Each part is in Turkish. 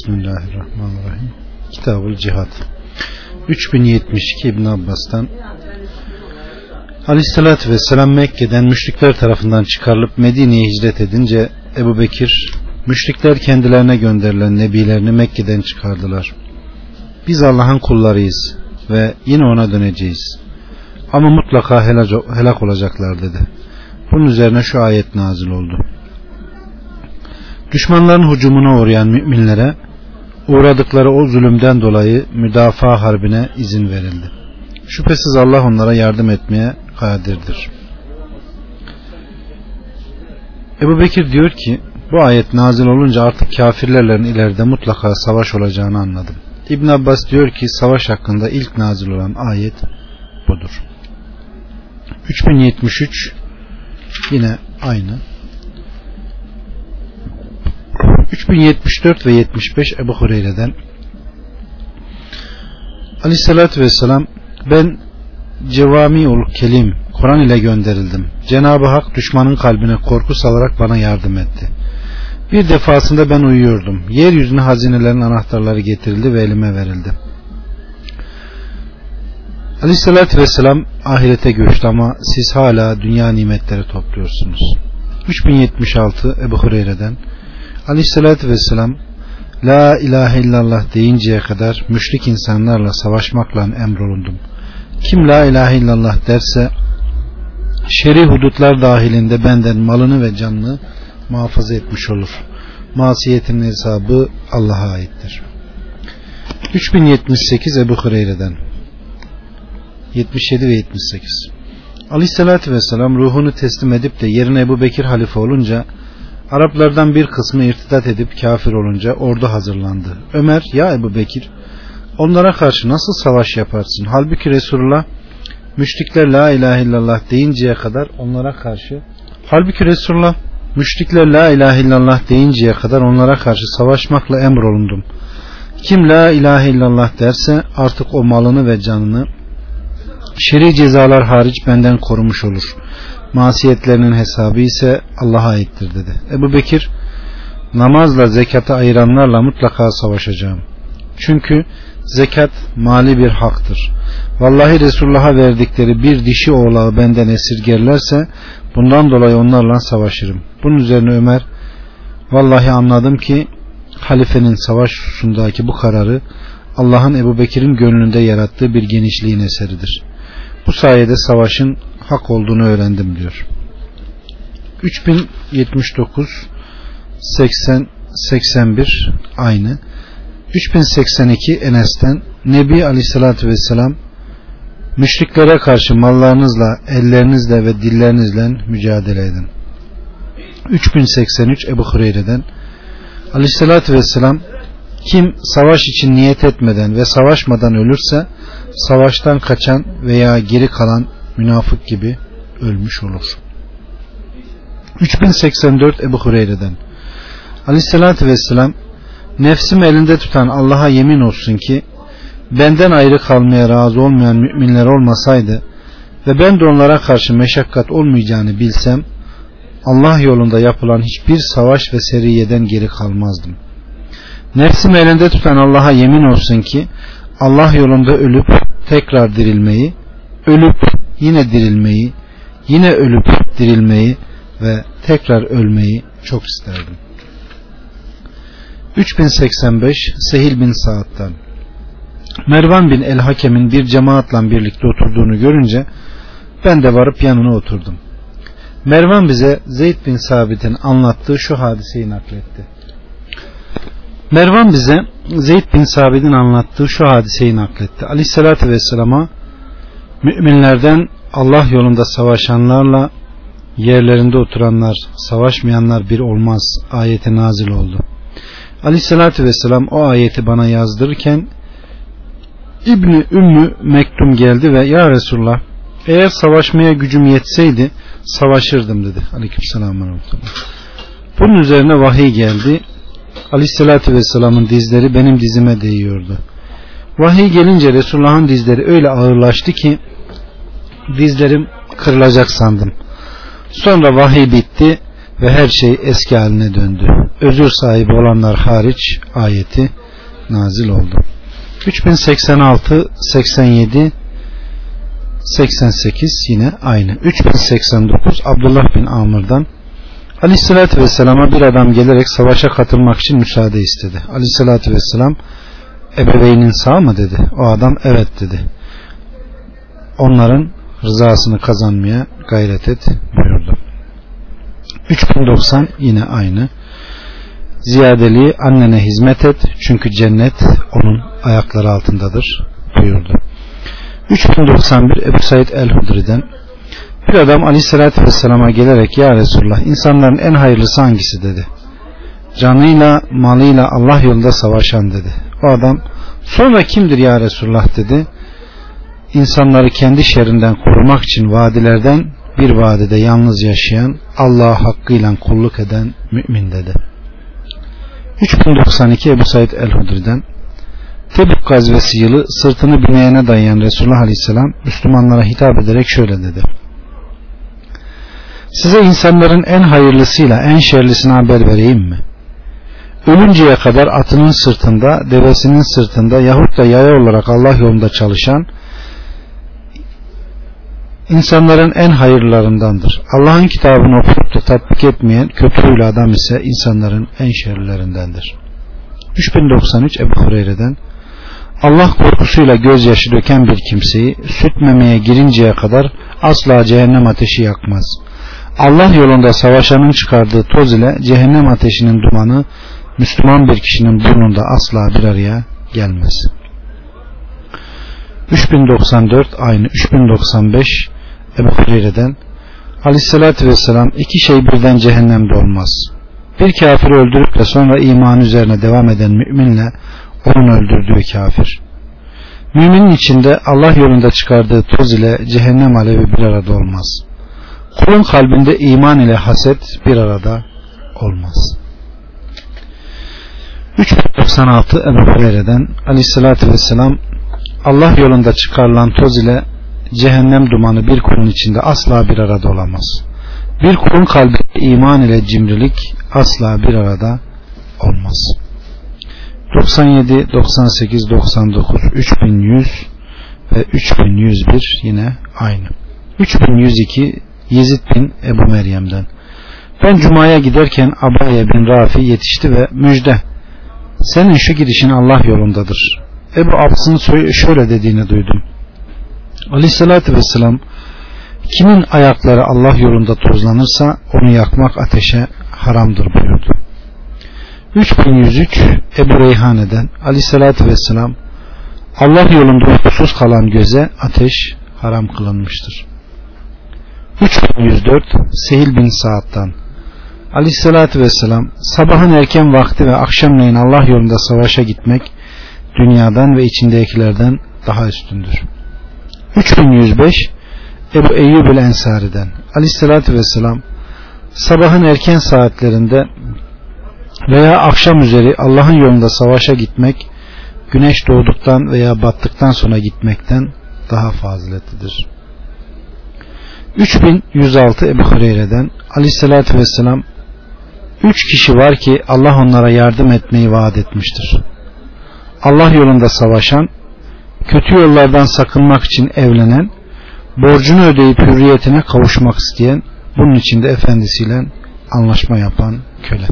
Bismillahirrahmanirrahim. Kitabul Cihad. 3072 İbn Abbas'tan Aleyhissalatü Vesselam Mekke'den müşrikler tarafından çıkarılıp Medine'ye hicret edince Ebu Bekir müşrikler kendilerine gönderilen nebilerini Mekke'den çıkardılar. Biz Allah'ın kullarıyız ve yine ona döneceğiz. Ama mutlaka helak olacaklar dedi. Bunun üzerine şu ayet nazil oldu. Düşmanların hücumuna uğrayan müminlere uğradıkları o zulümden dolayı müdafaa harbine izin verildi. Şüphesiz Allah onlara yardım etmeye kadirdir. Ebu Bekir diyor ki bu ayet nazil olunca artık kafirlerle ileride mutlaka savaş olacağını anladım. İbn Abbas diyor ki savaş hakkında ilk nazil olan ayet budur. 3073 yine aynı. 3074 ve 75 Ebu Hureyre'den Aleyhissalatü Vesselam ben Cevamiul Kelim Kur'an ile gönderildim. Cenab-ı Hak düşmanın kalbine korku salarak bana yardım etti. Bir defasında ben uyuyordum. Yeryüzüne hazinelerin anahtarları getirildi ve elime verildi. Aleyhissalatü Vesselam ahirete göçtü ama siz hala dünya nimetleri topluyorsunuz. 3076 Ebu Hureyre'den Aleyhissalatü Vesselam La ilahe illallah deyinceye kadar müşrik insanlarla savaşmakla emrolundum. Kim la ilahe illallah derse şer'i hudutlar dahilinde benden malını ve canını muhafaza etmiş olur. Masiyetin hesabı Allah'a aittir. 3078 Ebu Hureyre'den 77 ve 78 Aleyhissalatü Vesselam ruhunu teslim edip de yerine Ebu Bekir halife olunca Araplardan bir kısmı irtidat edip kafir olunca ordu hazırlandı. Ömer ya Ebu Bekir onlara karşı nasıl savaş yaparsın? Halbuki Resulullah müşrikler la ilahe illallah deyinceye kadar onlara karşı halbuki Resulullah müşrikler la ilahe illallah deyinceye kadar onlara karşı savaşmakla emrolundum. Kim la ilahe illallah derse artık o malını ve canını şer'i cezalar hariç benden korumuş olur. Masiyetlerinin hesabı ise Allah'a aittir dedi. Ebu Bekir namazla zekatı ayıranlarla mutlaka savaşacağım. Çünkü zekat mali bir haktır. Vallahi Resulullah'a verdikleri bir dişi oğlağı benden esirgerlerse bundan dolayı onlarla savaşırım. Bunun üzerine Ömer vallahi anladım ki halifenin savaş hususundaki bu kararı Allah'ın Ebu Bekir'in gönlünde yarattığı bir genişliğin eseridir. Bu sayede savaşın hak olduğunu öğrendim diyor. 3079 80 81 aynı. 3082 Enes'ten Nebi Aleyhisselatü Vesselam müşriklere karşı mallarınızla, ellerinizle ve dillerinizle mücadele edin. 3083 Ebu Hureyre'den Aleyhisselatü Vesselam kim savaş için niyet etmeden ve savaşmadan ölürse savaştan kaçan veya geri kalan münafık gibi ölmüş olur. 3084 Ebu Hureyre'den Aleyhisselatü Vesselam nefsim elinde tutan Allah'a yemin olsun ki benden ayrı kalmaya razı olmayan müminler olmasaydı ve ben de onlara karşı meşakkat olmayacağını bilsem Allah yolunda yapılan hiçbir savaş ve seriyeden geri kalmazdım. Nefsim elinde tutan Allah'a yemin olsun ki Allah yolunda ölüp tekrar dirilmeyi, ölüp yine dirilmeyi, yine ölüp dirilmeyi ve tekrar ölmeyi çok isterdim. 3085 Sehil bin Saad'dan Mervan bin El Hakem'in bir cemaatla birlikte oturduğunu görünce ben de varıp yanına oturdum. Mervan bize Zeyd bin Sabit'in anlattığı şu hadiseyi nakletti. Mervan bize Zeyd bin Sabit'in anlattığı şu hadiseyi nakletti. Aleyhissalatü Vesselam'a müminlerden Allah yolunda savaşanlarla yerlerinde oturanlar, savaşmayanlar bir olmaz ayeti nazil oldu. Aleyhissalatü Vesselam o ayeti bana yazdırırken İbni Ümmü Mektum geldi ve Ya Resulullah eğer savaşmaya gücüm yetseydi savaşırdım dedi. Aleykümselam. Bunun üzerine vahiy geldi. Aleyhissalatü Vesselam'ın dizleri benim dizime değiyordu. Vahiy gelince Resulullah'ın dizleri öyle ağırlaştı ki dizlerim kırılacak sandım. Sonra vahiy bitti ve her şey eski haline döndü. özür sahibi olanlar hariç ayeti nazil oldu. 3086 87 88 yine aynı. 3089 Abdullah bin Amr'dan Aleyhisselatü Vesselam'a bir adam gelerek savaşa katılmak için müsaade istedi. Aleyhisselatü Vesselam ebeveynin sağ mı dedi. O adam evet dedi. Onların rızasını kazanmaya gayret et buyurdu. 3090 yine aynı. Ziyadeliği annene hizmet et çünkü cennet onun ayakları altındadır buyurdu. 3091 Ebu Said el-Hudri'den bir adam aleyhissalatü vesselama gelerek ya Resulullah insanların en hayırlısı hangisi dedi. Canıyla malıyla Allah yolunda savaşan dedi. O adam sonra kimdir ya Resulullah dedi. İnsanları kendi şerrinden korumak için vadilerden bir vadide yalnız yaşayan Allah'a hakkıyla kulluk eden mümin dedi. 3092 Ebu Said el-Hudri'den Tebük gazvesi yılı sırtını bineğine dayayan Resulullah Aleyhisselam Müslümanlara hitap ederek şöyle dedi. Size insanların en hayırlısıyla en şerlisine haber vereyim mi? Ölünceye kadar atının sırtında, devesinin sırtında yahut da yaya olarak Allah yolunda çalışan insanların en hayırlarındandır. Allah'ın kitabını okuyup da tatbik etmeyen huylu adam ise insanların en şerlilerindendir. 3093 Ebu Hureyre'den Allah korkusuyla gözyaşı döken bir kimseyi süt memeye girinceye kadar asla cehennem ateşi yakmaz. Allah yolunda savaşanın çıkardığı toz ile cehennem ateşinin dumanı Müslüman bir kişinin burnunda asla bir araya gelmez. 3094 aynı 3095 Ebu Hureyre'den Aleyhisselatü Vesselam iki şey birden cehennemde olmaz. Bir kafiri öldürüp de sonra iman üzerine devam eden müminle onun öldürdüğü kafir. Müminin içinde Allah yolunda çıkardığı toz ile cehennem alevi bir arada olmaz. Kulun kalbinde iman ile haset bir arada olmaz. 396 Ebu Hureyre'den Aleyhisselatü Vesselam Allah yolunda çıkarılan toz ile cehennem dumanı bir kulun içinde asla bir arada olamaz. Bir kulun kalbinde iman ile cimrilik asla bir arada olmaz. 97, 98, 99, 3100 ve 3101 yine aynı. 3102 Yezid bin Ebu Meryem'den. Ben Cuma'ya giderken Abaye bin Rafi yetişti ve müjde senin şu gidişin Allah yolundadır. Ebu Abs'ın şöyle dediğini duydum. Aleyhissalatü vesselam kimin ayakları Allah yolunda tozlanırsa onu yakmak ateşe haramdır buyurdu. 3103 Ebu Reyhane'den Aleyhissalatü vesselam Allah yolunda uykusuz kalan göze ateş haram kılınmıştır. 3104 Sehil bin Sa'd'dan Aleyhissalatü vesselam sabahın erken vakti ve akşamleyin Allah yolunda savaşa gitmek dünyadan ve içindekilerden daha üstündür. 3105 Ebu Eyyub el Ensari'den Aleyhissalatü vesselam sabahın erken saatlerinde veya akşam üzeri Allah'ın yolunda savaşa gitmek güneş doğduktan veya battıktan sonra gitmekten daha faziletlidir. 3106 Ebu Hureyre'den Aleyhisselatü Vesselam Üç kişi var ki Allah onlara yardım etmeyi vaat etmiştir. Allah yolunda savaşan, kötü yollardan sakınmak için evlenen, borcunu ödeyip hürriyetine kavuşmak isteyen, bunun için de efendisiyle anlaşma yapan köle.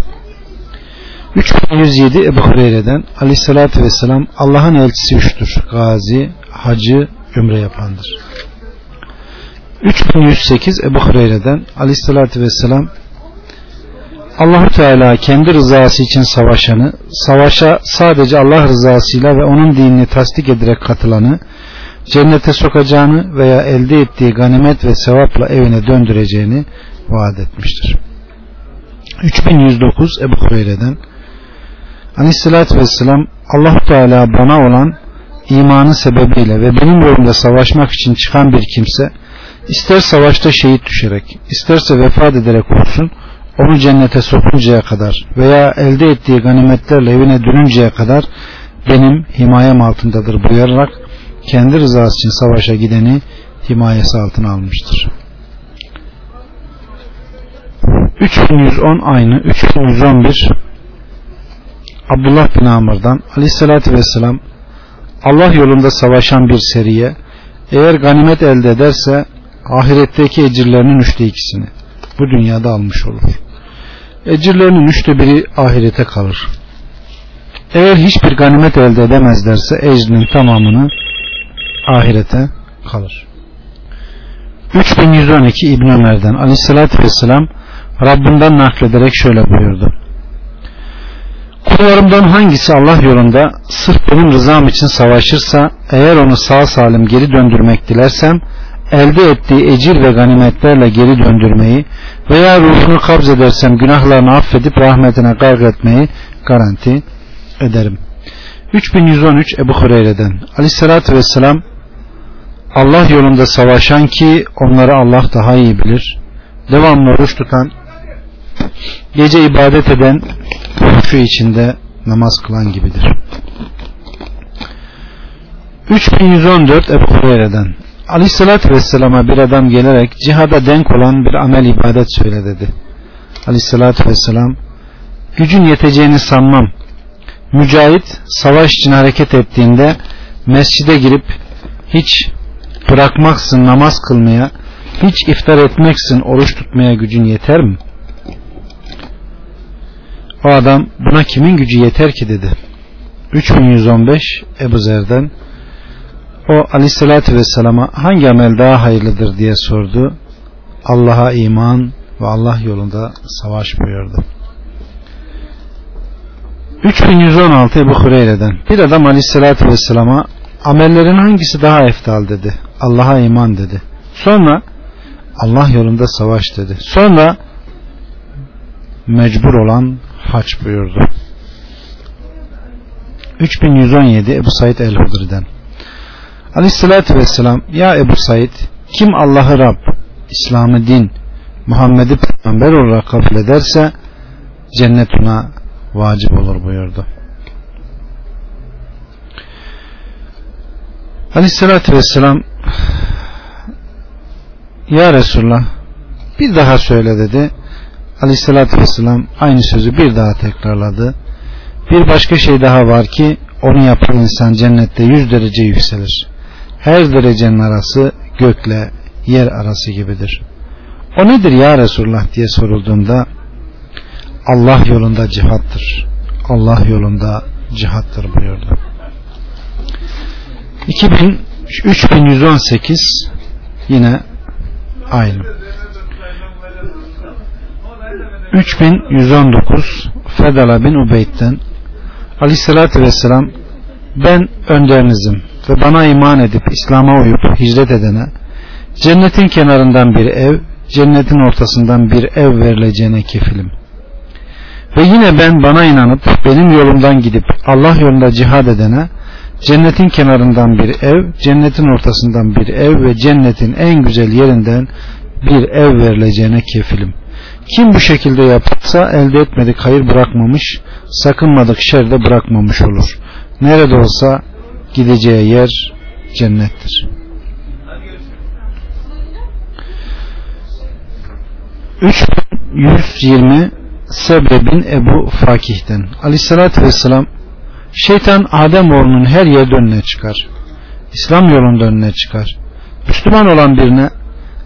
3107 Ebu Hureyre'den Aleyhisselatü Vesselam Allah'ın elçisi üçtür. Gazi, hacı, ümre yapandır. 3108 Ebu Hureyre'den Aleyhisselatü Vesselam Allahu Teala kendi rızası için savaşanı, savaşa sadece Allah rızasıyla ve onun dinini tasdik ederek katılanı, cennete sokacağını veya elde ettiği ganimet ve sevapla evine döndüreceğini vaat etmiştir. 3109 Ebu Hureyre'den Aleyhisselatü Vesselam Allahu Teala bana olan imanı sebebiyle ve benim yolumda savaşmak için çıkan bir kimse ister savaşta şehit düşerek isterse vefat ederek olsun onu cennete sokuncaya kadar veya elde ettiği ganimetlerle evine dönünceye kadar benim himayem altındadır buyurarak kendi rızası için savaşa gideni himayesi altına almıştır. 3110 aynı 3111 Abdullah bin Amr'dan aleyhissalatü vesselam Allah yolunda savaşan bir seriye eğer ganimet elde ederse ahiretteki ecirlerinin üçte ikisini bu dünyada almış olur. Ecirlerinin üçte biri ahirete kalır. Eğer hiçbir ganimet elde edemezlerse ecrinin tamamını ahirete kalır. 3112 İbn Ömer'den Aleyhisselatü Vesselam Rabbinden naklederek şöyle buyurdu. Kullarımdan hangisi Allah yolunda sırf benim rızam için savaşırsa eğer onu sağ salim geri döndürmek dilersem elde ettiği ecir ve ganimetlerle geri döndürmeyi veya ruhunu kabz edersem günahlarını affedip rahmetine garg etmeyi garanti ederim. 3113 Ebu Hureyre'den Aleyhisselatü Vesselam Allah yolunda savaşan ki onları Allah daha iyi bilir. Devamlı oruç tutan, gece ibadet eden, huşu içinde namaz kılan gibidir. 3114 Ebu Hureyre'den Aleyhissalatü Vesselam'a bir adam gelerek cihada denk olan bir amel ibadet söyle dedi. Aleyhissalatü Vesselam gücün yeteceğini sanmam. Mücahit savaş için hareket ettiğinde mescide girip hiç bırakmaksın namaz kılmaya, hiç iftar etmeksin oruç tutmaya gücün yeter mi? O adam buna kimin gücü yeter ki dedi. 3115 Ebu Zer'den o aleyhissalatü vesselama hangi amel daha hayırlıdır diye sordu. Allah'a iman ve Allah yolunda savaş buyurdu. 3116 Ebu Hureyre'den bir adam aleyhissalatü vesselama amellerin hangisi daha eftal dedi. Allah'a iman dedi. Sonra Allah yolunda savaş dedi. Sonra mecbur olan haç buyurdu. 3117 Ebu Said el-Hudri'den Aleyhissalatü Vesselam Ya Ebu Said kim Allah'ı Rab, İslam'ı din, Muhammed'i peygamber olarak kabul ederse cennet ona vacip olur buyurdu. Aleyhissalatü Vesselam Ya Resulullah bir daha söyle dedi. Aleyhissalatü Vesselam aynı sözü bir daha tekrarladı. Bir başka şey daha var ki onu yapan insan cennette yüz derece yükselir. Her derecenin arası gökle yer arası gibidir. O nedir ya Resulullah diye sorulduğunda Allah yolunda cihattır. Allah yolunda cihattır buyurdu. 2000, 3118 yine aynı. 3119 Fedala bin Ubeyd'den Aleyhisselatü Vesselam ben önderinizim ve bana iman edip İslam'a uyup hicret edene cennetin kenarından bir ev cennetin ortasından bir ev verileceğine kefilim. Ve yine ben bana inanıp benim yolumdan gidip Allah yolunda cihad edene cennetin kenarından bir ev, cennetin ortasından bir ev ve cennetin en güzel yerinden bir ev verileceğine kefilim. Kim bu şekilde yaparsa elde etmedik hayır bırakmamış, sakınmadık şer de bırakmamış olur. Nerede olsa gideceği yer cennettir. 3120 Sebre bin Ebu Fakih'ten Aleyhissalatü Vesselam Şeytan Adem oğlunun her yerde önüne çıkar. İslam yolunda önüne çıkar. Müslüman olan birine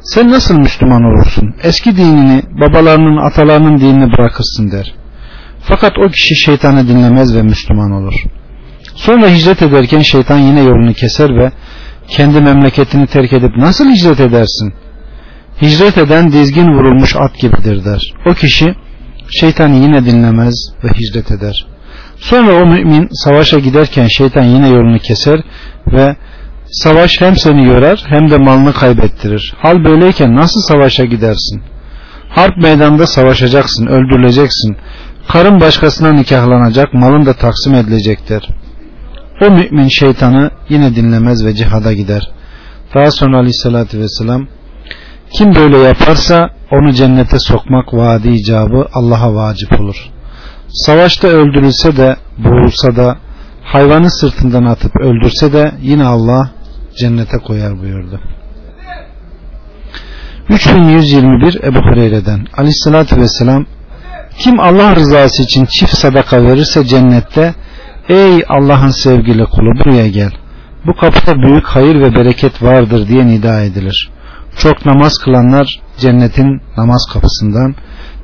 sen nasıl Müslüman olursun? Eski dinini, babalarının, atalarının dinini bırakırsın der. Fakat o kişi şeytanı dinlemez ve Müslüman olur. Sonra hicret ederken şeytan yine yolunu keser ve kendi memleketini terk edip nasıl hicret edersin? Hicret eden dizgin vurulmuş at gibidir der. O kişi şeytanı yine dinlemez ve hicret eder. Sonra o mümin savaşa giderken şeytan yine yolunu keser ve savaş hem seni yorar hem de malını kaybettirir. Hal böyleyken nasıl savaşa gidersin? Harp meydanında savaşacaksın, öldürüleceksin. Karın başkasına nikahlanacak, malın da taksim edilecektir. O mümin şeytanı yine dinlemez ve cihada gider. Daha sonra aleyhissalatü vesselam kim böyle yaparsa onu cennete sokmak vaadi icabı Allah'a vacip olur. Savaşta öldürülse de boğulsa da hayvanı sırtından atıp öldürse de yine Allah cennete koyar buyurdu. 3121 Ebu Hureyre'den Aleyhissalatü Vesselam Kim Allah rızası için çift sadaka verirse cennette ey Allah'ın sevgili kulu buraya gel. Bu kapıda büyük hayır ve bereket vardır diye nida edilir. Çok namaz kılanlar cennetin namaz kapısından,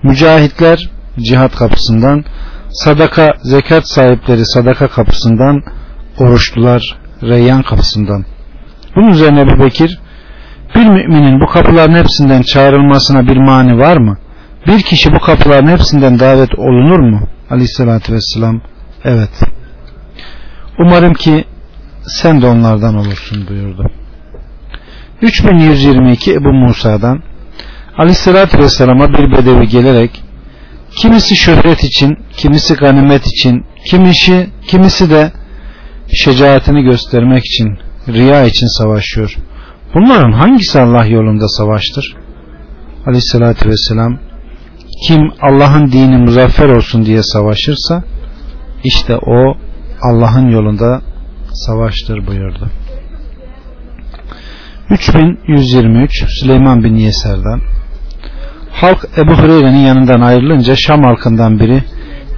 mücahitler cihat kapısından, sadaka zekat sahipleri sadaka kapısından, oruçlular reyyan kapısından. Bunun üzerine Ebu Bekir bir müminin bu kapıların hepsinden çağrılmasına bir mani var mı? Bir kişi bu kapıların hepsinden davet olunur mu? Aleyhissalatü vesselam evet. Umarım ki sen de onlardan olursun buyurdu. 3122 Ebu Musa'dan Aleyhissalatü Vesselam'a bir bedevi gelerek kimisi şöhret için, kimisi ganimet için, kimisi, kimisi de şecaatini göstermek için, riya için savaşıyor. Bunların hangisi Allah yolunda savaştır? Aleyhissalatü Vesselam kim Allah'ın dini muzaffer olsun diye savaşırsa işte o Allah'ın yolunda savaştır buyurdu. 3123 Süleyman bin Yeser'den Halk Ebu Hureyre'nin yanından ayrılınca Şam halkından biri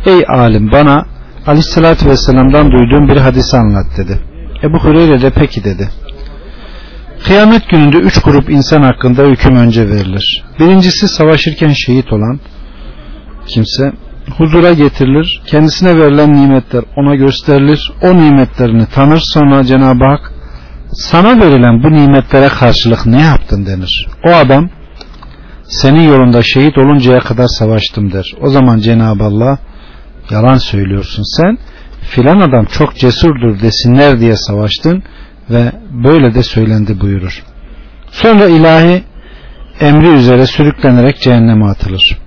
Ey alim bana Aleyhisselatü Vesselam'dan duyduğum bir hadisi anlat dedi. Ebu Hureyre de peki dedi. Kıyamet gününde üç grup insan hakkında hüküm önce verilir. Birincisi savaşırken şehit olan kimse huzura getirilir. Kendisine verilen nimetler ona gösterilir. O nimetlerini tanır sonra Cenab-ı Hak sana verilen bu nimetlere karşılık ne yaptın denir. O adam senin yolunda şehit oluncaya kadar savaştım der. O zaman Cenab-ı Allah yalan söylüyorsun sen filan adam çok cesurdur desinler diye savaştın ve böyle de söylendi buyurur. Sonra ilahi emri üzere sürüklenerek cehenneme atılır.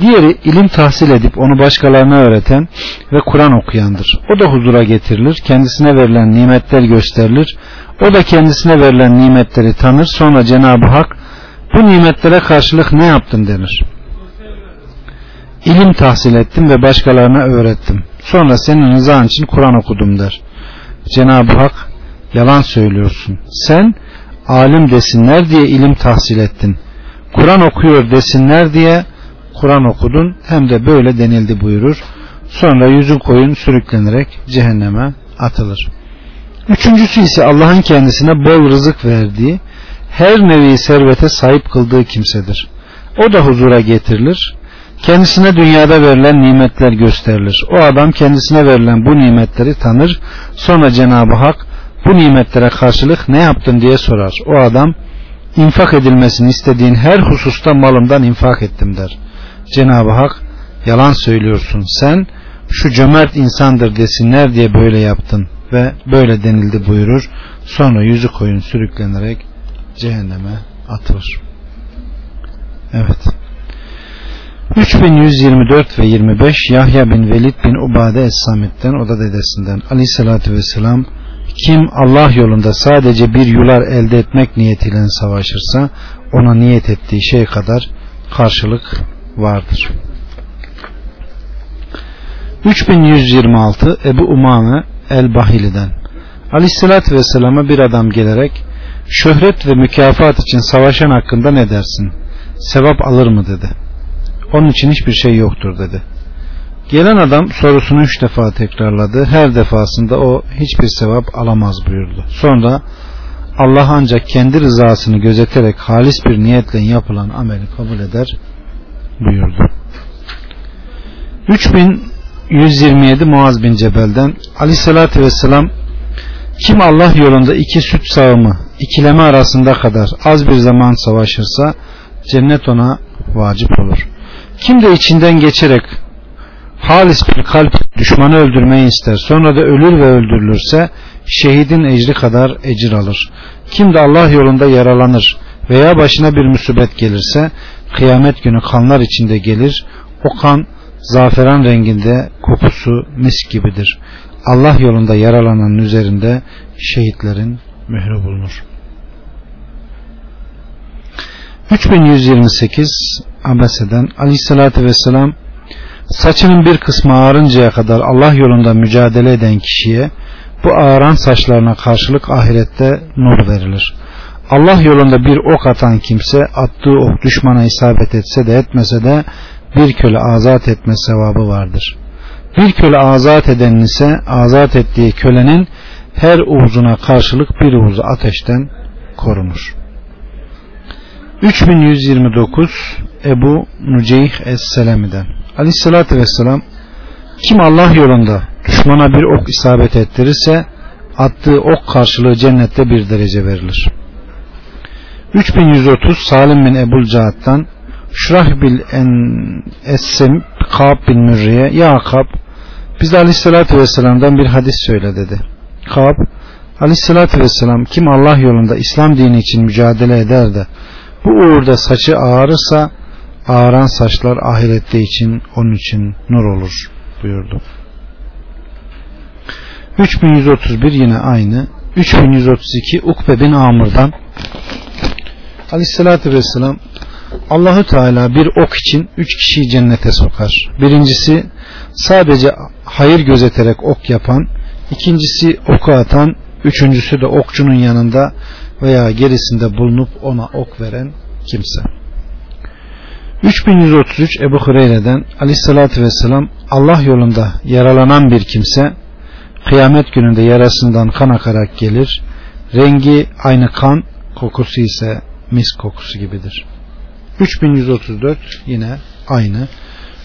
Diğeri ilim tahsil edip onu başkalarına öğreten ve Kur'an okuyandır. O da huzura getirilir, kendisine verilen nimetler gösterilir. O da kendisine verilen nimetleri tanır. Sonra Cenab-ı Hak bu nimetlere karşılık ne yaptın denir. İlim tahsil ettim ve başkalarına öğrettim. Sonra senin rızan için Kur'an okudum der. Cenab-ı Hak yalan söylüyorsun. Sen alim desinler diye ilim tahsil ettin. Kur'an okuyor desinler diye Kur'an okudun hem de böyle denildi buyurur. Sonra yüzün koyun sürüklenerek cehenneme atılır. Üçüncüsü ise Allah'ın kendisine bol rızık verdiği, her nevi servete sahip kıldığı kimsedir. O da huzura getirilir. Kendisine dünyada verilen nimetler gösterilir. O adam kendisine verilen bu nimetleri tanır. Sonra Cenab-ı Hak bu nimetlere karşılık ne yaptın diye sorar. O adam infak edilmesini istediğin her hususta malımdan infak ettim der. Cenab-ı Hak yalan söylüyorsun sen şu cömert insandır desinler diye böyle yaptın ve böyle denildi buyurur. Sonra yüzü koyun sürüklenerek cehenneme atılır. Evet. 3124 ve 25 Yahya bin Velid bin Ubade Es-Samit'ten o da dedesinden aleyhissalatü vesselam kim Allah yolunda sadece bir yular elde etmek niyetiyle savaşırsa ona niyet ettiği şey kadar karşılık vardır. 3126 Ebu Umame El-Bahili'den Aleyhisselatü Vesselam'a bir adam gelerek şöhret ve mükafat için savaşan hakkında ne dersin? Sevap alır mı dedi. Onun için hiçbir şey yoktur dedi. Gelen adam sorusunu üç defa tekrarladı. Her defasında o hiçbir sevap alamaz buyurdu. Sonra Allah ancak kendi rızasını gözeterek halis bir niyetle yapılan ameli kabul eder buyurdu. 3127 Muaz bin Cebel'den Aleyhisselatü Vesselam kim Allah yolunda iki süt sağımı ikileme arasında kadar az bir zaman savaşırsa cennet ona vacip olur. Kim de içinden geçerek halis bir kalp düşmanı öldürmeyi ister sonra da ölür ve öldürülürse şehidin ecri kadar ecir alır. Kim de Allah yolunda yaralanır veya başına bir musibet gelirse kıyamet günü kanlar içinde gelir. O kan zaferan renginde kokusu mis gibidir. Allah yolunda yaralananın üzerinde şehitlerin mührü bulunur. 3128 Abese'den Aleyhisselatü Vesselam saçının bir kısmı ağarıncaya kadar Allah yolunda mücadele eden kişiye bu ağaran saçlarına karşılık ahirette nur verilir. Allah yolunda bir ok atan kimse attığı ok düşmana isabet etse de etmese de bir köle azat etme sevabı vardır. Bir köle azat edenin ise azat ettiği kölenin her uzuna karşılık bir uzu ateşten korunur. 3129 Ebu Nuceyh Es-Selemi'den Aleyhissalatü Vesselam kim Allah yolunda düşmana bir ok isabet ettirirse attığı ok karşılığı cennette bir derece verilir. 3130 Salim bin Ebul Cahat'tan Şurah bil en Essem Kab bin Mürriye Ya Kab bize aleyhissalatü vesselam'dan bir hadis söyle dedi. Kab aleyhissalatü vesselam kim Allah yolunda İslam dini için mücadele eder de bu uğurda saçı ağarırsa ağaran saçlar ahirette için onun için nur olur buyurdu. 3131 yine aynı. 3132 Ukbe bin Amr'dan Aleyhissalatü Vesselam Allahü Teala bir ok için üç kişiyi cennete sokar. Birincisi sadece hayır gözeterek ok yapan, ikincisi oku atan, üçüncüsü de okçunun yanında veya gerisinde bulunup ona ok veren kimse. 3133 Ebu Hureyre'den Aleyhisselatü Vesselam Allah yolunda yaralanan bir kimse kıyamet gününde yarasından kan akarak gelir. Rengi aynı kan, kokusu ise mis kokusu gibidir. 3134 yine aynı.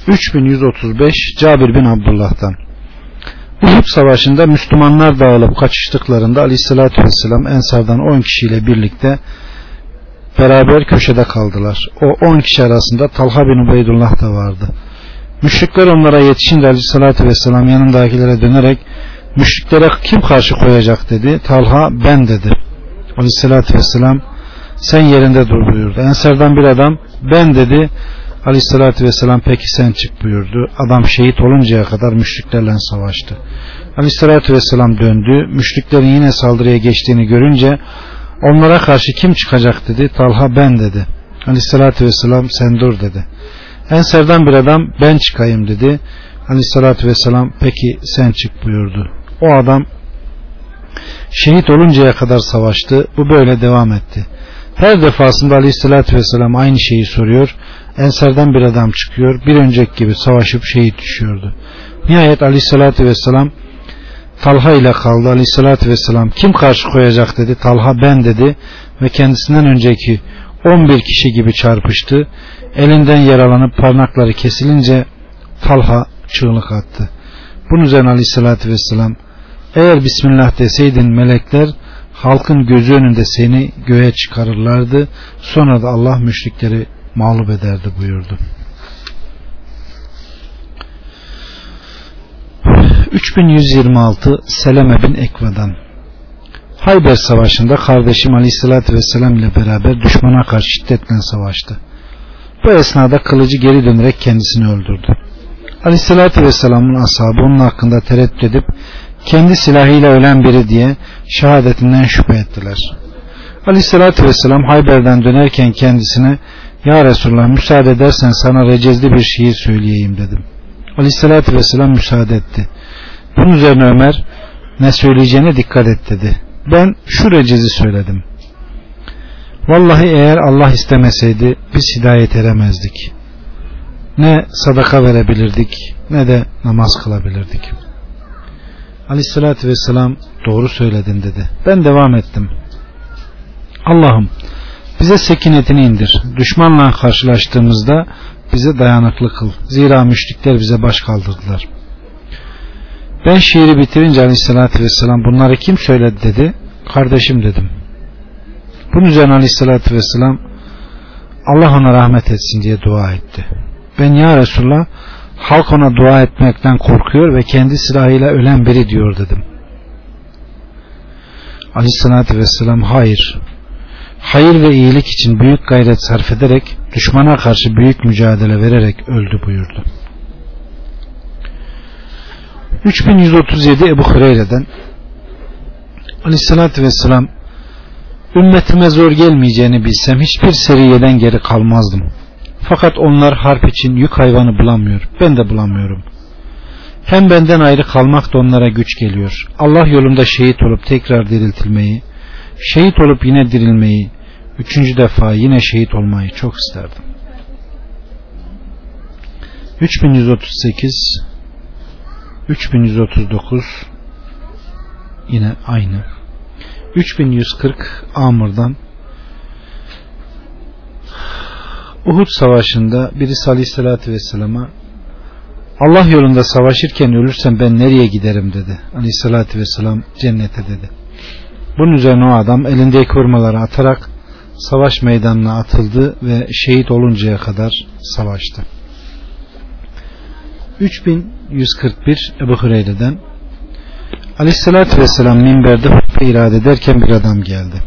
3135 Cabir bin Abdullah'tan Uhud savaşında Müslümanlar dağılıp kaçıştıklarında Aleyhisselatü Vesselam Ensardan 10 kişiyle birlikte beraber köşede kaldılar. O 10 kişi arasında Talha bin Ubeydullah da vardı. Müşrikler onlara yetişince Aleyhisselatü Vesselam yanındakilere dönerek müşriklere kim karşı koyacak dedi. Talha ben dedi. Aleyhisselatü Vesselam sen yerinde dur buyurdu. Ensardan bir adam ben dedi. Aleyhissalatü vesselam peki sen çık buyurdu. Adam şehit oluncaya kadar müşriklerle savaştı. Aleyhissalatü vesselam döndü. Müşriklerin yine saldırıya geçtiğini görünce onlara karşı kim çıkacak dedi. Talha ben dedi. Aleyhissalatü vesselam sen dur dedi. Ensardan bir adam ben çıkayım dedi. Aleyhissalatü vesselam peki sen çık buyurdu. O adam şehit oluncaya kadar savaştı. Bu böyle devam etti. Her defasında aleyhissalatü vesselam aynı şeyi soruyor. Ensardan bir adam çıkıyor. Bir önceki gibi savaşıp şehit düşüyordu. Nihayet aleyhissalatü vesselam Talha ile kaldı. Aleyhissalatü vesselam kim karşı koyacak dedi. Talha ben dedi. Ve kendisinden önceki 11 kişi gibi çarpıştı. Elinden yaralanıp parmakları kesilince Talha çığlık attı. Bunun üzerine aleyhissalatü vesselam eğer Bismillah deseydin melekler halkın gözü önünde seni göğe çıkarırlardı. Sonra da Allah müşrikleri mağlup ederdi buyurdu. 3126 Seleme bin Ekva'dan Hayber Savaşı'nda kardeşim Aleyhisselatü Vesselam ile beraber düşmana karşı şiddetle savaştı. Bu esnada kılıcı geri dönerek kendisini öldürdü. Aleyhisselatü Vesselam'ın ashabı onun hakkında tereddüt edip kendi silahıyla ölen biri diye şehadetinden şüphe ettiler. Aleyhissalatü vesselam Hayber'den dönerken kendisine Ya Resulullah müsaade edersen sana recezli bir şiir söyleyeyim dedim. Aleyhissalatü vesselam müsaade etti. Bunun üzerine Ömer ne söyleyeceğine dikkat et dedi. Ben şu recezi söyledim. Vallahi eğer Allah istemeseydi biz hidayet eremezdik. Ne sadaka verebilirdik ne de namaz kılabilirdik. Aleyhissalatü vesselam doğru söyledin dedi. Ben devam ettim. Allah'ım bize sekinetini indir. Düşmanla karşılaştığımızda bize dayanıklı kıl. Zira müşrikler bize baş kaldırdılar. Ben şiiri bitirince aleyhissalatü vesselam bunları kim söyledi dedi. Kardeşim dedim. Bunun üzerine aleyhissalatü vesselam Allah ona rahmet etsin diye dua etti. Ben ya Resulallah halk ona dua etmekten korkuyor ve kendi silahıyla ölen biri diyor dedim. Aleyhissalatü vesselam hayır. Hayır ve iyilik için büyük gayret sarf ederek düşmana karşı büyük mücadele vererek öldü buyurdu. 3137 Ebu Hureyre'den Aleyhissalatü vesselam ümmetime zor gelmeyeceğini bilsem hiçbir seriyeden geri kalmazdım. Fakat onlar harp için yük hayvanı bulamıyor. Ben de bulamıyorum. Hem benden ayrı kalmak da onlara güç geliyor. Allah yolunda şehit olup tekrar diriltilmeyi, şehit olup yine dirilmeyi, üçüncü defa yine şehit olmayı çok isterdim. 3138 3139 yine aynı 3140 Amr'dan Uhud savaşında birisi aleyhissalatü vesselama Allah yolunda savaşırken ölürsem ben nereye giderim dedi. Aleyhissalatü vesselam cennete dedi. Bunun üzerine o adam elindeki hurmaları atarak savaş meydanına atıldı ve şehit oluncaya kadar savaştı. 3141 Ebu Hureyre'den Aleyhissalatü Vesselam minberde hutbe irade ederken bir adam geldi.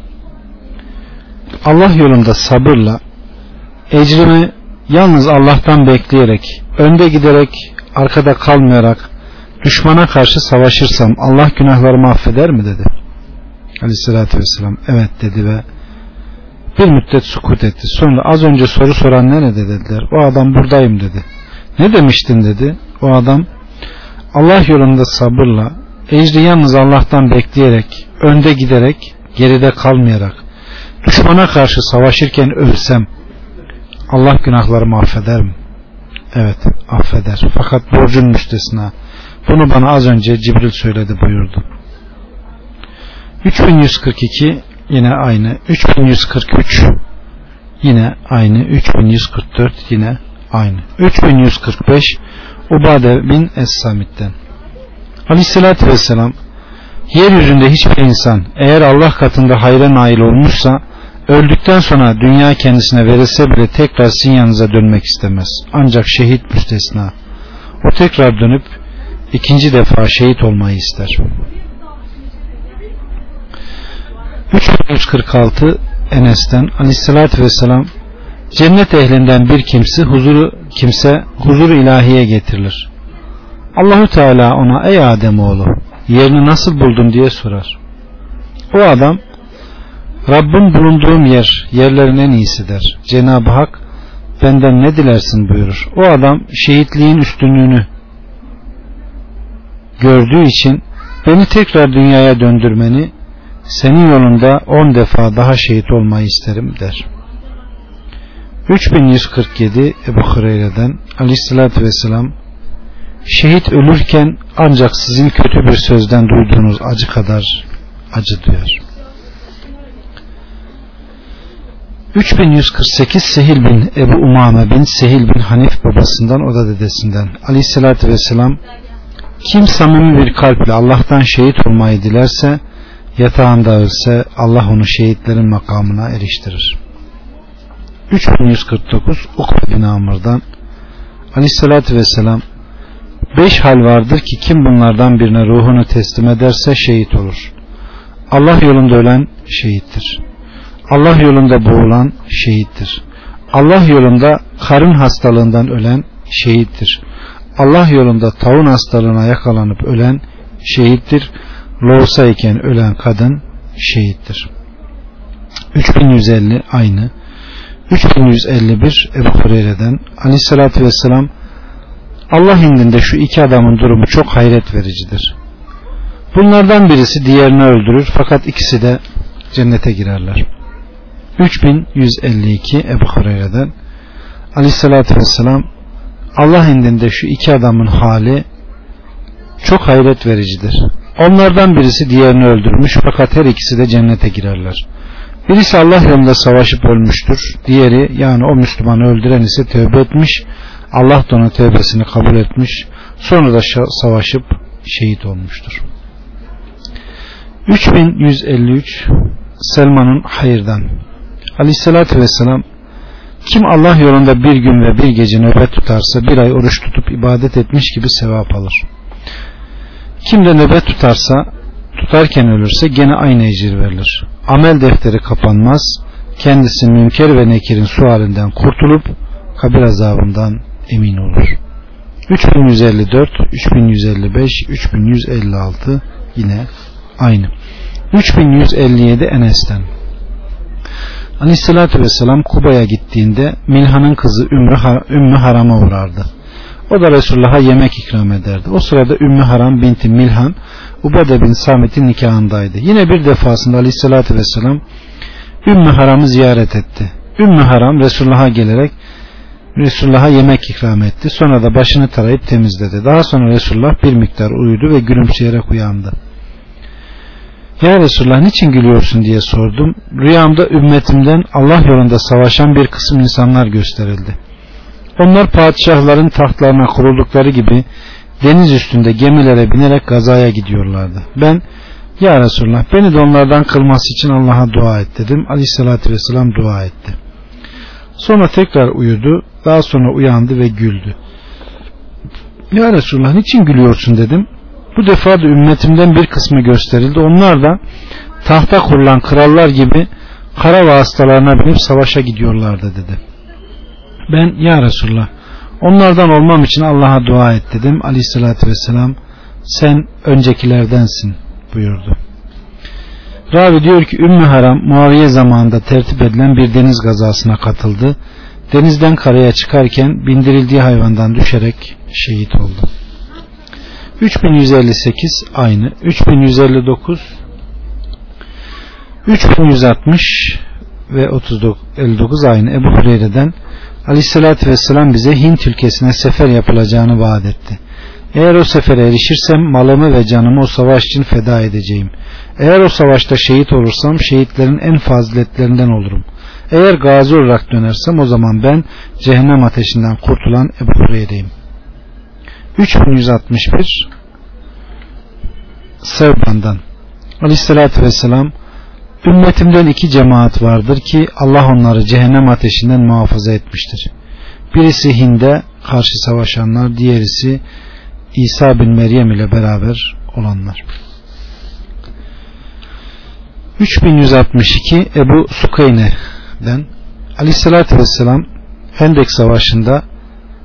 Allah yolunda sabırla ecrimi yalnız Allah'tan bekleyerek önde giderek arkada kalmayarak düşmana karşı savaşırsam Allah günahlarımı affeder mi dedi. Aleyhissalatü vesselam evet dedi ve bir müddet sukut etti. Sonra az önce soru soran nerede dediler. O adam buradayım dedi. Ne demiştin dedi. O adam Allah yolunda sabırla ecri yalnız Allah'tan bekleyerek önde giderek geride kalmayarak düşmana karşı savaşırken ölsem Allah günahlarımı affeder mi? Evet affeder. Fakat borcun müstesna. Bunu bana az önce Cibril söyledi buyurdu. 3142 yine aynı. 3143 yine aynı. 3144 yine aynı. 3145 Ubade bin Es-Samit'ten. Aleyhissalatü Vesselam yeryüzünde hiçbir insan eğer Allah katında hayra nail olmuşsa öldükten sonra dünya kendisine verilse bile tekrar sizin yanınıza dönmek istemez. Ancak şehit müstesna. O tekrar dönüp ikinci defa şehit olmayı ister. 346 Enes'ten Aleyhisselatü Vesselam cennet ehlinden bir kimse huzuru kimse huzur ilahiye getirilir. Allahu Teala ona ey Adem oğlu yerini nasıl buldun diye sorar. O adam Rabbim bulunduğum yer yerlerin en iyisi der. Cenab-ı Hak benden ne dilersin buyurur. O adam şehitliğin üstünlüğünü gördüğü için beni tekrar dünyaya döndürmeni senin yolunda on defa daha şehit olmayı isterim der. 3147 Ebu Hureyre'den aleyhissalatü vesselam şehit ölürken ancak sizin kötü bir sözden duyduğunuz acı kadar acı duyar. 3148 Sehil bin Ebu Umame bin Sehil bin Hanif babasından o da dedesinden aleyhissalatü vesselam kim samimi bir kalple Allah'tan şehit olmayı dilerse yatağında ölse Allah onu şehitlerin makamına eriştirir. 3149 Ukbe bin Amr'dan Aleyhissalatü Vesselam Beş hal vardır ki kim bunlardan birine ruhunu teslim ederse şehit olur. Allah yolunda ölen şehittir. Allah yolunda boğulan şehittir. Allah yolunda karın hastalığından ölen şehittir. Allah yolunda taun hastalığına yakalanıp ölen şehittir. Loğusa iken ölen kadın şehittir. 3150 aynı. 3151 Ebu Hureyre'den Aleyhisselatü Vesselam Allah indinde şu iki adamın durumu çok hayret vericidir. Bunlardan birisi diğerini öldürür fakat ikisi de cennete girerler. 3152 Ebu Hureyre'den Aleyhisselatü Vesselam Allah indinde şu iki adamın hali çok hayret vericidir. Onlardan birisi diğerini öldürmüş fakat her ikisi de cennete girerler. Birisi Allah yolunda savaşıp ölmüştür. Diğeri yani o Müslümanı öldüren ise tövbe etmiş. Allah da onun tövbesini kabul etmiş. Sonra da savaşıp şehit olmuştur. 3153 Selman'ın hayırdan Aleyhissalatü Vesselam kim Allah yolunda bir gün ve bir gece nöbet tutarsa bir ay oruç tutup ibadet etmiş gibi sevap alır. Kim de nöbet tutarsa tutarken ölürse gene aynı ecir verilir. Amel defteri kapanmaz. Kendisi münker ve nekirin sualinden kurtulup kabir azabından emin olur. 3154, 3155, 3156 yine aynı. 3157 Enes'ten Aleyhissalatü Vesselam Kuba'ya gittiğinde Milhan'ın kızı Ümmü, Haram'a uğrardı. O da Resulullah'a yemek ikram ederdi. O sırada Ümmü Haram binti Milhan Ubade bin Samet'in nikahındaydı. Yine bir defasında Aleyhissalatü Vesselam Ümmü Haram'ı ziyaret etti. Ümmü Haram Resulullah'a gelerek Resulullah'a yemek ikram etti. Sonra da başını tarayıp temizledi. Daha sonra Resulullah bir miktar uyudu ve gülümseyerek uyandı. Ya Resulullah niçin gülüyorsun diye sordum. Rüyamda ümmetimden Allah yolunda savaşan bir kısım insanlar gösterildi. Onlar padişahların tahtlarına kuruldukları gibi deniz üstünde gemilere binerek gazaya gidiyorlardı. Ben ya Resulullah beni de onlardan kılması için Allah'a dua et dedim. Aleyhissalatü vesselam dua etti. Sonra tekrar uyudu. Daha sonra uyandı ve güldü. Ya Resulullah niçin gülüyorsun dedim. Bu defa da ümmetimden bir kısmı gösterildi. Onlar da tahta kurulan krallar gibi kara vasıtalarına binip savaşa gidiyorlardı dedi. Ben ya Resulullah onlardan olmam için Allah'a dua et dedim. Aleyhissalatü vesselam sen öncekilerdensin buyurdu. Ravi diyor ki Ümmü Haram Muaviye zamanında tertip edilen bir deniz gazasına katıldı. Denizden karaya çıkarken bindirildiği hayvandan düşerek şehit oldu. 3158 aynı. 3159 3160 ve 59 aynı. Ebu Hureyre'den Aleyhisselatü Vesselam bize Hint ülkesine sefer yapılacağını vaat etti. Eğer o sefere erişirsem malımı ve canımı o savaş için feda edeceğim. Eğer o savaşta şehit olursam şehitlerin en faziletlerinden olurum. Eğer gazi olarak dönersem o zaman ben cehennem ateşinden kurtulan Ebu Hureyre'yim. 3161 Sevban'dan Aleyhisselatü Vesselam Ümmetimden iki cemaat vardır ki Allah onları cehennem ateşinden muhafaza etmiştir. Birisi Hind'e karşı savaşanlar, diğerisi İsa bin Meryem ile beraber olanlar. 3162 Ebu Sukeyne'den Aleyhisselatü Vesselam Hendek Savaşı'nda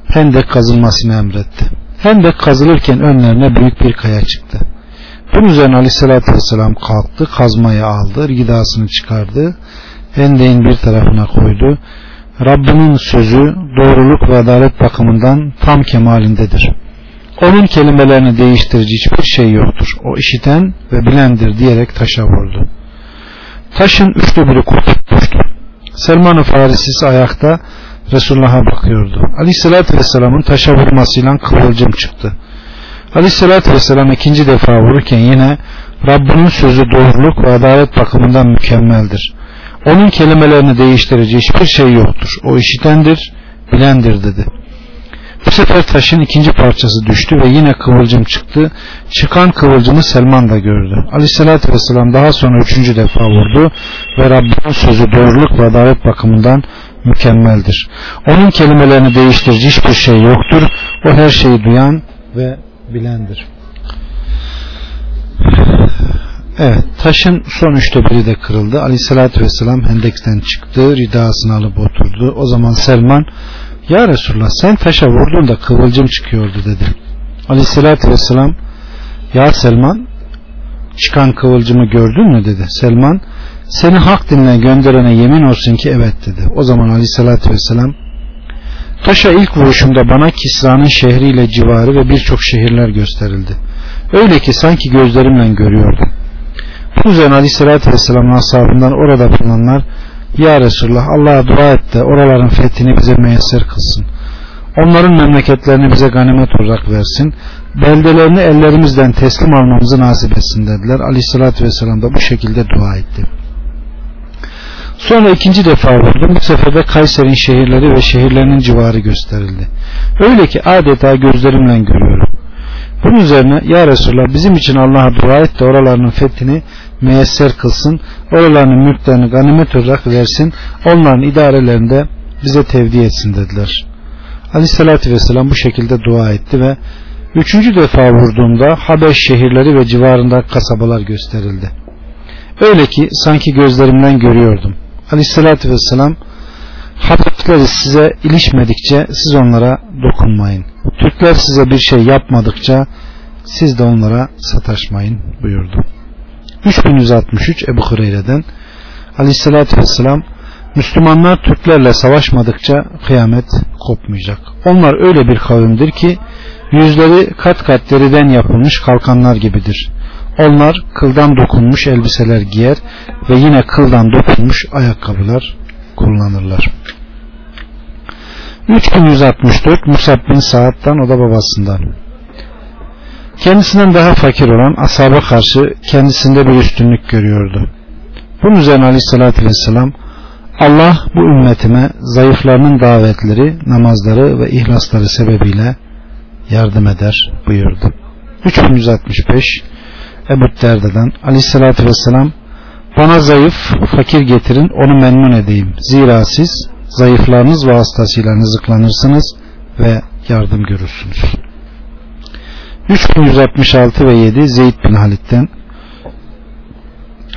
Hendek kazılmasını emretti. Hendek kazılırken önlerine büyük bir kaya çıktı. Bunun üzerine Aleyhisselatü Vesselam kalktı, kazmayı aldı, gidasını çıkardı, Hendek'in bir tarafına koydu. Rabbinin sözü doğruluk ve adalet bakımından tam kemalindedir. Onun kelimelerini değiştirici hiçbir şey yoktur. O işiten ve bilendir diyerek taşa vurdu. Taşın üçte biri kopup düştü. Selman-ı Farisi ayakta Resulullah'a bakıyordu. Aleyhissalatü Vesselam'ın taşa vurmasıyla kıvılcım çıktı. Aleyhissalatü Vesselam ikinci defa vururken yine Rabbinin sözü doğruluk ve adalet bakımından mükemmeldir. Onun kelimelerini değiştirici hiçbir şey yoktur. O işitendir, bilendir dedi. Bu sefer taşın ikinci parçası düştü ve yine kıvılcım çıktı. Çıkan kıvılcımı Selman da gördü. Aleyhissalatü vesselam daha sonra üçüncü defa vurdu ve Rabbinin sözü doğruluk ve adalet bakımından mükemmeldir. Onun kelimelerini değiştirici hiçbir şey yoktur. O her şeyi duyan ve bilendir. Evet taşın son üçte biri de kırıldı. Aleyhissalatü vesselam hendekten çıktı. Ridasını alıp oturdu. O zaman Selman ya Resulullah sen taşa vurdun da kıvılcım çıkıyordu dedi. Aleyhissalatü vesselam Ya Selman çıkan kıvılcımı gördün mü dedi. Selman seni hak dinle gönderene yemin olsun ki evet dedi. O zaman aleyhissalatü vesselam taşa ilk vuruşumda bana Kisra'nın şehriyle civarı ve birçok şehirler gösterildi. Öyle ki sanki gözlerimle görüyordum. Bu üzerine aleyhissalatü vesselamın ashabından orada bulunanlar ya Resulullah Allah'a dua et de oraların fethini bize müyesser kılsın. Onların memleketlerini bize ganimet olarak versin. Beldelerini ellerimizden teslim almamızı nasip etsin dediler. Aleyhissalatü vesselam da bu şekilde dua etti. Sonra ikinci defa vurdum. Bu sefer de Kayser'in şehirleri ve şehirlerinin civarı gösterildi. Öyle ki adeta gözlerimle görüyorum. Bunun üzerine ya Resulallah bizim için Allah'a dua et de oralarının fethini müyesser kılsın. Oralarının mülklerini ganimet olarak versin. Onların idarelerinde bize tevdi etsin dediler. Aleyhissalatü vesselam bu şekilde dua etti ve üçüncü defa vurduğumda Habeş şehirleri ve civarında kasabalar gösterildi. Öyle ki sanki gözlerimden görüyordum. Aleyhissalatü vesselam Habepleri size ilişmedikçe siz onlara dokunmayın. Türkler size bir şey yapmadıkça siz de onlara sataşmayın buyurdu. 3163 Ebu Hureyre'den Aleyhisselatü Vesselam Müslümanlar Türklerle savaşmadıkça kıyamet kopmayacak. Onlar öyle bir kavimdir ki yüzleri kat kat deriden yapılmış kalkanlar gibidir. Onlar kıldan dokunmuş elbiseler giyer ve yine kıldan dokunmuş ayakkabılar kullanırlar. 3164 Musab bin Saad'dan o da babasından. Kendisinden daha fakir olan ashaba karşı kendisinde bir üstünlük görüyordu. Bunun üzerine aleyhissalatü vesselam Allah bu ümmetime zayıflarının davetleri, namazları ve ihlasları sebebiyle yardım eder buyurdu. 3165 Ebu Derda'dan aleyhissalatü vesselam bana zayıf, fakir getirin onu memnun edeyim. Zira siz zayıflarınız vasıtasıyla rızıklanırsınız ve yardım görürsünüz. 3166 ve 7 Zeyd bin Halit'ten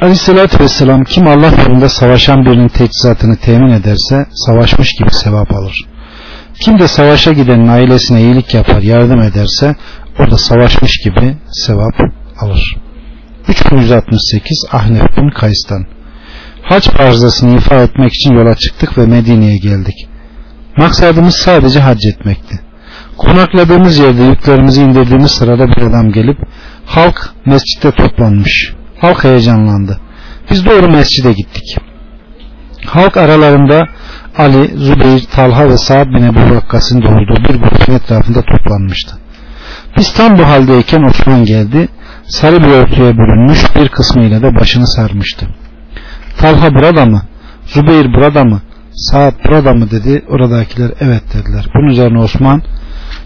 Aleyhisselatü Vesselam kim Allah yolunda savaşan birinin teçhizatını temin ederse savaşmış gibi sevap alır. Kim de savaşa gidenin ailesine iyilik yapar yardım ederse o da savaşmış gibi sevap alır. 3168 Ahnef bin Kays'tan Hac farzasını ifa etmek için yola çıktık ve Medine'ye geldik. Maksadımız sadece hac etmekti. Konakladığımız yerde yüklerimizi indirdiğimiz sırada bir adam gelip halk mescitte toplanmış. Halk heyecanlandı. Biz doğru mescide gittik. Halk aralarında Ali, Zübeyir, Talha ve Sa'd bin Ebu Vakkas'ın doğurduğu bir grubun etrafında toplanmıştı. Biz tam bu haldeyken Osman geldi. Sarı bir örtüye bürünmüş bir kısmıyla da başını sarmıştı. Talha burada mı? Zübeyir burada mı? Saad burada mı dedi. Oradakiler evet dediler. Bunun üzerine Osman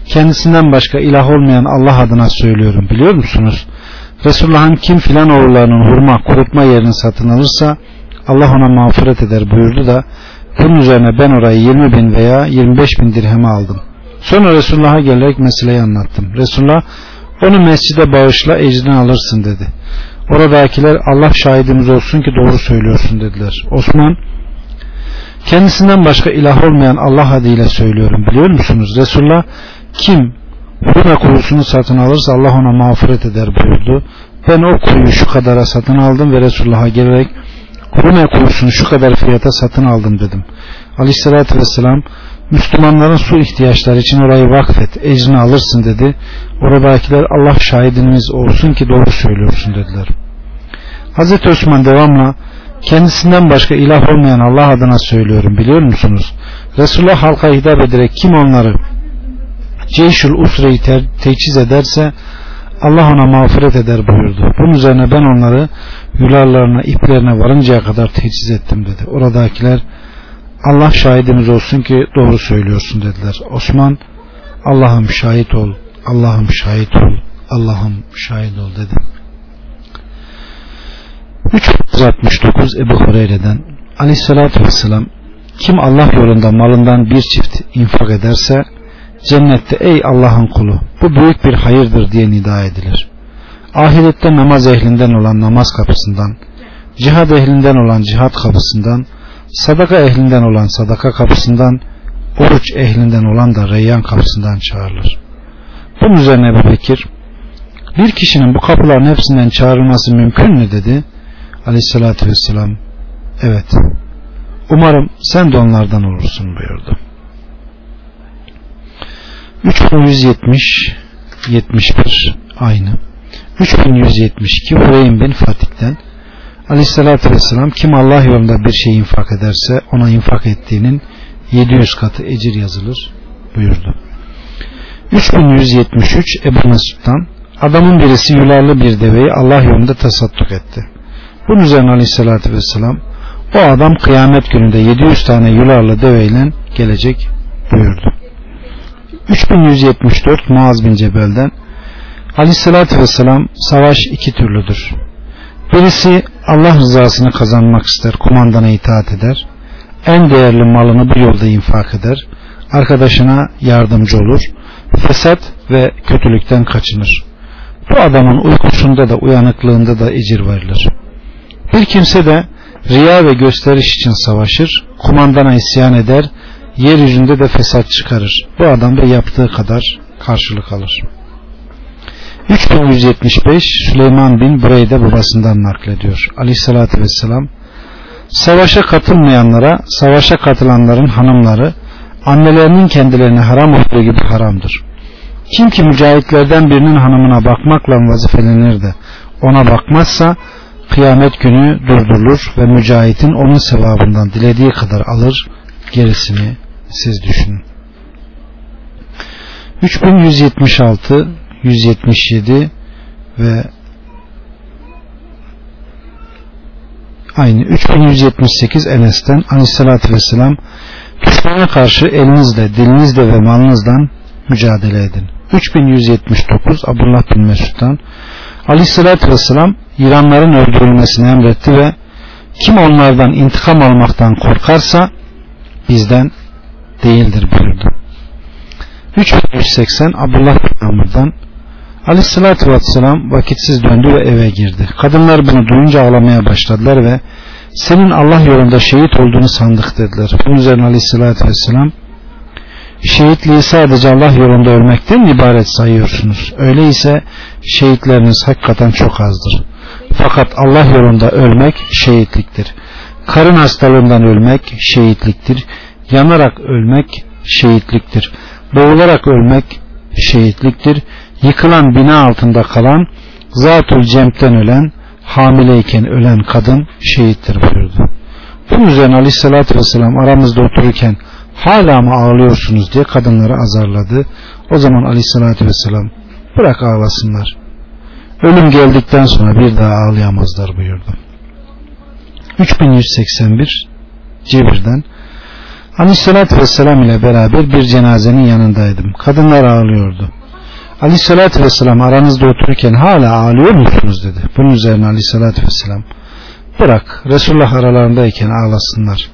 kendisinden başka ilah olmayan Allah adına söylüyorum biliyor musunuz? Resulullah'ın kim filan oğullarının hurma kurutma yerini satın alırsa Allah ona mağfiret eder buyurdu da bunun üzerine ben orayı 20 bin veya 25 bin dirheme aldım. Sonra Resulullah'a gelerek meseleyi anlattım. Resulullah onu mescide bağışla ecrini alırsın dedi. Oradakiler Allah şahidimiz olsun ki doğru söylüyorsun dediler. Osman kendisinden başka ilah olmayan Allah adıyla söylüyorum biliyor musunuz? Resulullah kim Hurme kuyusunu satın alırsa Allah ona mağfiret eder buyurdu. Ben o kuyu şu kadara satın aldım ve Resulullah'a gelerek Hurme kuyusunu şu kadar fiyata satın aldım dedim. Aleyhissalatü vesselam Müslümanların su ihtiyaçları için orayı vakfet, ecrini alırsın dedi. Oradakiler Allah şahidiniz olsun ki doğru söylüyorsun dediler. Hazreti Osman devamla kendisinden başka ilah olmayan Allah adına söylüyorum biliyor musunuz? Resulullah halka hitap ederek kim onları Ceyşül Usre'yi te teçhiz ederse Allah ona mağfiret eder buyurdu. Bunun üzerine ben onları yularlarına iplerine varıncaya kadar teçhiz ettim dedi. Oradakiler Allah şahidimiz olsun ki doğru söylüyorsun dediler. Osman Allah'ım şahit ol, Allah'ım şahit ol, Allah'ım şahit ol dedi. 369 Ebu Hureyre'den Aleyhisselatü Vesselam kim Allah yolunda malından bir çift infak ederse cennette ey Allah'ın kulu bu büyük bir hayırdır diye nida edilir. Ahirette namaz ehlinden olan namaz kapısından, cihad ehlinden olan cihad kapısından, sadaka ehlinden olan sadaka kapısından, oruç ehlinden olan da reyyan kapısından çağrılır. Bunun üzerine Ebu Bekir, bir kişinin bu kapıların hepsinden çağrılması mümkün mü dedi. Aleyhissalatü vesselam, evet. Umarım sen de onlardan olursun buyurdu. 3170 71 aynı 3172 Hureyim bin Fatih'ten Aleyhissalatü Vesselam kim Allah yolunda bir şey infak ederse ona infak ettiğinin 700 katı ecir yazılır buyurdu. 3173 Ebu Mesud'dan adamın birisi yularlı bir deveyi Allah yolunda tasadduk etti. Bunun üzerine Aleyhissalatü Vesselam o adam kıyamet gününde 700 tane yularlı deveyle gelecek buyurdu. 3174 Muaz bin Cebel'den Aleyhissalatü Vesselam savaş iki türlüdür. Birisi Allah rızasını kazanmak ister, kumandana itaat eder. En değerli malını bu yolda infak eder. Arkadaşına yardımcı olur. Fesat ve kötülükten kaçınır. Bu adamın uykusunda da uyanıklığında da ecir verilir. Bir kimse de riya ve gösteriş için savaşır, kumandana isyan eder yeryüzünde de fesat çıkarır. Bu adam da yaptığı kadar karşılık alır. 3175 Süleyman bin Bureyde babasından naklediyor. Aleyhissalatü vesselam Savaşa katılmayanlara savaşa katılanların hanımları annelerinin kendilerine haram olduğu gibi haramdır. Kim ki mücahitlerden birinin hanımına bakmakla vazifelenir de ona bakmazsa kıyamet günü durdurulur ve mücahitin onun sevabından dilediği kadar alır gerisini siz düşünün. 3176 177 ve aynı 3178 Enes'ten Aleyhisselatü Vesselam düşmana karşı elinizle, dilinizle ve malınızdan mücadele edin. 3179 Abdullah bin Mesud'dan Aleyhisselatü Vesselam İranların öldürülmesini emretti ve kim onlardan intikam almaktan korkarsa bizden değildir buyurdu. 3180 Abdullah bin Amr'dan Aleyhisselatü Vesselam vakitsiz döndü ve eve girdi. Kadınlar bunu duyunca ağlamaya başladılar ve senin Allah yolunda şehit olduğunu sandık dediler. Bunun üzerine Aleyhisselatü Vesselam şehitliği sadece Allah yolunda ölmekten ibaret sayıyorsunuz. Öyleyse şehitleriniz hakikaten çok azdır. Fakat Allah yolunda ölmek şehitliktir. Karın hastalığından ölmek şehitliktir. Yanarak ölmek şehitliktir. Boğularak ölmek şehitliktir. Yıkılan bina altında kalan, Zatul Cem'den ölen, hamileyken ölen kadın şehittir buyurdu. Bunun üzerine Aleyhisselatü Vesselam aramızda otururken hala mı ağlıyorsunuz diye kadınları azarladı. O zaman Aleyhisselatü Vesselam bırak ağlasınlar. Ölüm geldikten sonra bir daha ağlayamazlar buyurdu. 3181 Cebir'den Aleyhisselatü Vesselam ile beraber bir cenazenin yanındaydım. Kadınlar ağlıyordu. Aleyhisselatü Vesselam aranızda otururken hala ağlıyor musunuz dedi. Bunun üzerine Aleyhisselatü Vesselam bırak Resulullah aralarındayken ağlasınlar.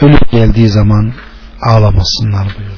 Ölüm geldiği zaman ağlamasınlar buyurdu.